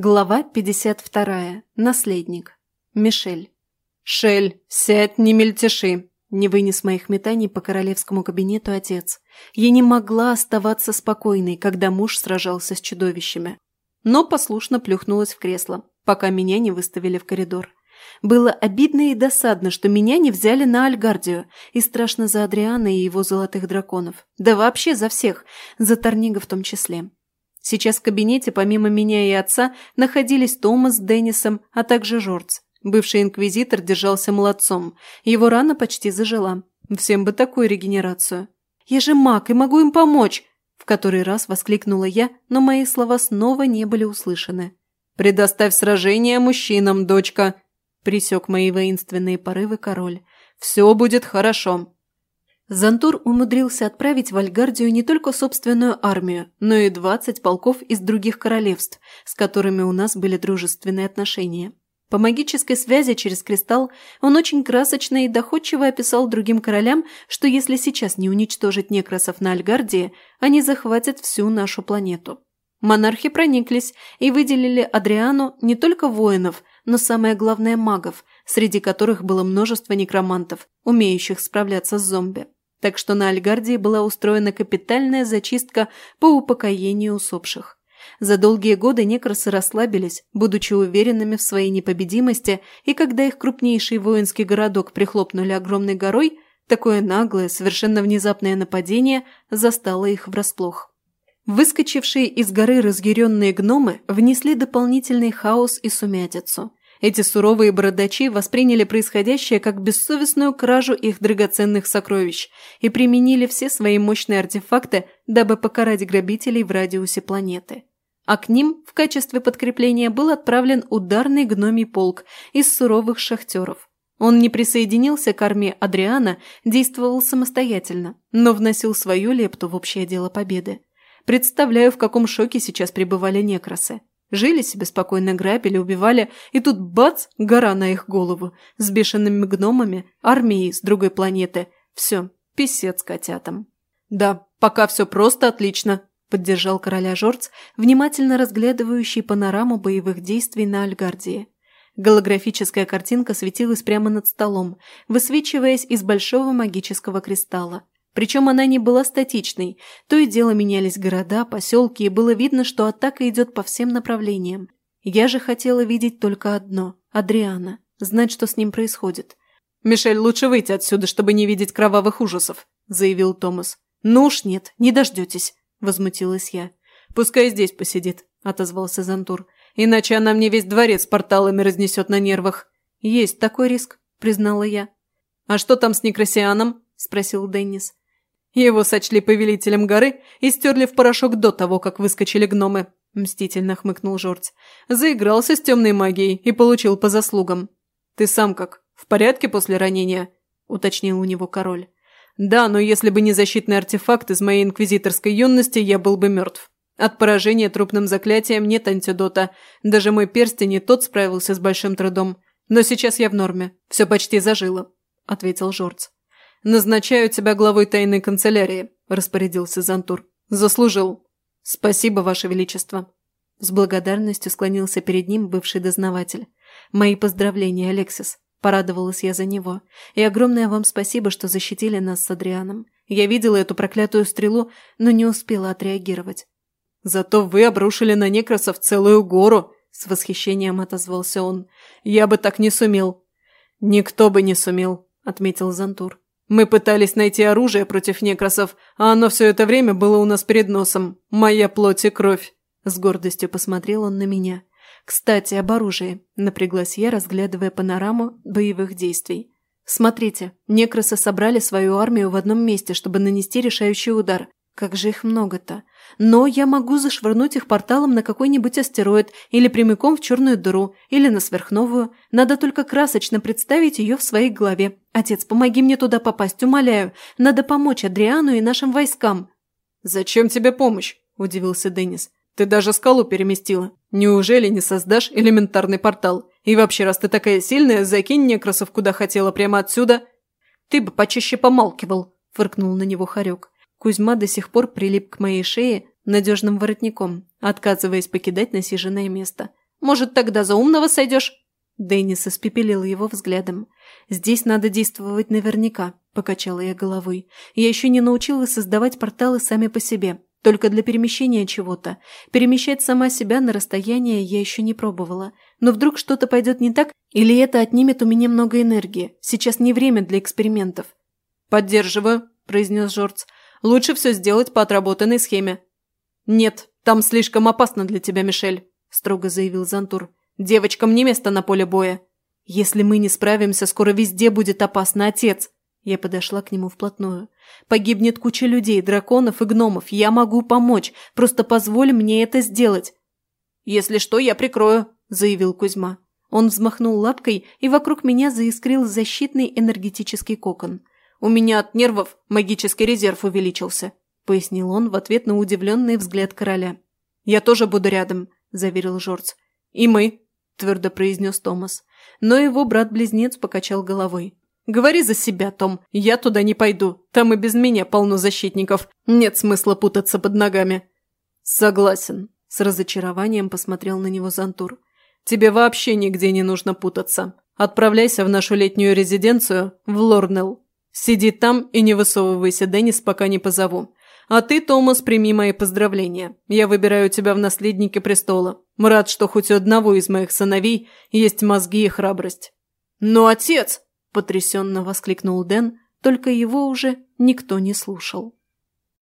Глава 52. Наследник. Мишель. «Шель, сядь, не мельтеши!» Не вынес моих метаний по королевскому кабинету отец. Я не могла оставаться спокойной, когда муж сражался с чудовищами. Но послушно плюхнулась в кресло, пока меня не выставили в коридор. Было обидно и досадно, что меня не взяли на Альгардию, и страшно за Адриана и его золотых драконов. Да вообще за всех, за Торнига в том числе. Сейчас в кабинете, помимо меня и отца, находились Томас с Деннисом, а также Жорц. Бывший инквизитор держался молодцом. Его рана почти зажила. Всем бы такую регенерацию. «Я же маг и могу им помочь!» В который раз воскликнула я, но мои слова снова не были услышаны. «Предоставь сражение мужчинам, дочка!» Присек мои воинственные порывы король. «Все будет хорошо!» Зантур умудрился отправить в Альгардию не только собственную армию, но и 20 полков из других королевств, с которыми у нас были дружественные отношения. По магической связи через кристалл он очень красочно и доходчиво описал другим королям, что если сейчас не уничтожить некрасов на Альгардии, они захватят всю нашу планету. Монархи прониклись и выделили Адриану не только воинов, но самое главное магов, среди которых было множество некромантов, умеющих справляться с зомби. Так что на Альгардии была устроена капитальная зачистка по упокоению усопших. За долгие годы некросы расслабились, будучи уверенными в своей непобедимости, и когда их крупнейший воинский городок прихлопнули огромной горой, такое наглое, совершенно внезапное нападение застало их врасплох. Выскочившие из горы разъяренные гномы внесли дополнительный хаос и сумятицу. Эти суровые бородачи восприняли происходящее как бессовестную кражу их драгоценных сокровищ и применили все свои мощные артефакты, дабы покарать грабителей в радиусе планеты. А к ним в качестве подкрепления был отправлен ударный гномий полк из суровых шахтеров. Он не присоединился к армии Адриана, действовал самостоятельно, но вносил свою лепту в общее дело победы. Представляю, в каком шоке сейчас пребывали некрасы. Жили себе спокойно, грабили, убивали, и тут бац, гора на их голову, с бешеными гномами, армией с другой планеты. Все, писец котятам. «Да, пока все просто отлично», – поддержал короля Жорц, внимательно разглядывающий панораму боевых действий на Альгардии. Голографическая картинка светилась прямо над столом, высвечиваясь из большого магического кристалла. Причем она не была статичной. То и дело менялись города, поселки, и было видно, что атака идет по всем направлениям. Я же хотела видеть только одно – Адриана, знать, что с ним происходит. «Мишель, лучше выйти отсюда, чтобы не видеть кровавых ужасов», – заявил Томас. «Ну уж нет, не дождетесь», – возмутилась я. «Пускай здесь посидит», – отозвался Зантур. «Иначе она мне весь дворец порталами разнесет на нервах». «Есть такой риск», – признала я. «А что там с Некрасианом?» – спросил Деннис. Его сочли повелителем горы и стерли в порошок до того, как выскочили гномы», – мстительно хмыкнул Жорц. «Заигрался с темной магией и получил по заслугам». «Ты сам как? В порядке после ранения?» – уточнил у него король. «Да, но если бы не защитный артефакт из моей инквизиторской юности, я был бы мертв. От поражения трупным заклятием нет антидота. Даже мой перстень и тот справился с большим трудом. Но сейчас я в норме. Все почти зажило», – ответил Жорц. «Назначаю тебя главой тайной канцелярии», – распорядился Зантур. «Заслужил». «Спасибо, Ваше Величество». С благодарностью склонился перед ним бывший дознаватель. «Мои поздравления, Алексис. Порадовалась я за него. И огромное вам спасибо, что защитили нас с Адрианом. Я видела эту проклятую стрелу, но не успела отреагировать». «Зато вы обрушили на некросов целую гору», – с восхищением отозвался он. «Я бы так не сумел». «Никто бы не сумел», – отметил Зантур. Мы пытались найти оружие против некросов, а оно все это время было у нас перед носом. Моя плоть и кровь». С гордостью посмотрел он на меня. «Кстати, об оружии», – напряглась я, разглядывая панораму боевых действий. «Смотрите, некросы собрали свою армию в одном месте, чтобы нанести решающий удар. Как же их много-то. Но я могу зашвырнуть их порталом на какой-нибудь астероид или прямиком в черную дыру, или на сверхновую. Надо только красочно представить ее в своей голове. Отец, помоги мне туда попасть, умоляю. Надо помочь Адриану и нашим войскам». «Зачем тебе помощь?» – удивился Деннис. «Ты даже скалу переместила. Неужели не создашь элементарный портал? И вообще, раз ты такая сильная, закинь некросов куда хотела прямо отсюда». «Ты бы почаще помалкивал», – фыркнул на него Харек. Кузьма до сих пор прилип к моей шее надежным воротником, отказываясь покидать насиженное место. Может, тогда за умного сойдешь?» Деннис испепелил его взглядом. «Здесь надо действовать наверняка», – покачала я головой. «Я еще не научилась создавать порталы сами по себе, только для перемещения чего-то. Перемещать сама себя на расстояние я еще не пробовала. Но вдруг что-то пойдет не так, или это отнимет у меня много энергии. Сейчас не время для экспериментов». «Поддерживаю», – произнес Жорц. «Лучше все сделать по отработанной схеме». «Нет, там слишком опасно для тебя, Мишель», – строго заявил Зантур. Девочкам не место на поле боя. Если мы не справимся, скоро везде будет опасно отец. Я подошла к нему вплотную. Погибнет куча людей, драконов и гномов. Я могу помочь. Просто позволь мне это сделать. Если что, я прикрою, заявил Кузьма. Он взмахнул лапкой, и вокруг меня заискрил защитный энергетический кокон. «У меня от нервов магический резерв увеличился», – пояснил он в ответ на удивленный взгляд короля. «Я тоже буду рядом», – заверил Жорц. «И мы», твердо произнес Томас. Но его брат-близнец покачал головой. «Говори за себя, Том. Я туда не пойду. Там и без меня полно защитников. Нет смысла путаться под ногами». «Согласен», – с разочарованием посмотрел на него Зантур. «Тебе вообще нигде не нужно путаться. Отправляйся в нашу летнюю резиденцию в Лорнелл. Сиди там и не высовывайся, Деннис, пока не позову. А ты, Томас, прими мои поздравления. Я выбираю тебя в наследнике престола. Рад, что хоть у одного из моих сыновей есть мозги и храбрость». «Но отец!» – потрясенно воскликнул Дэн, только его уже никто не слушал.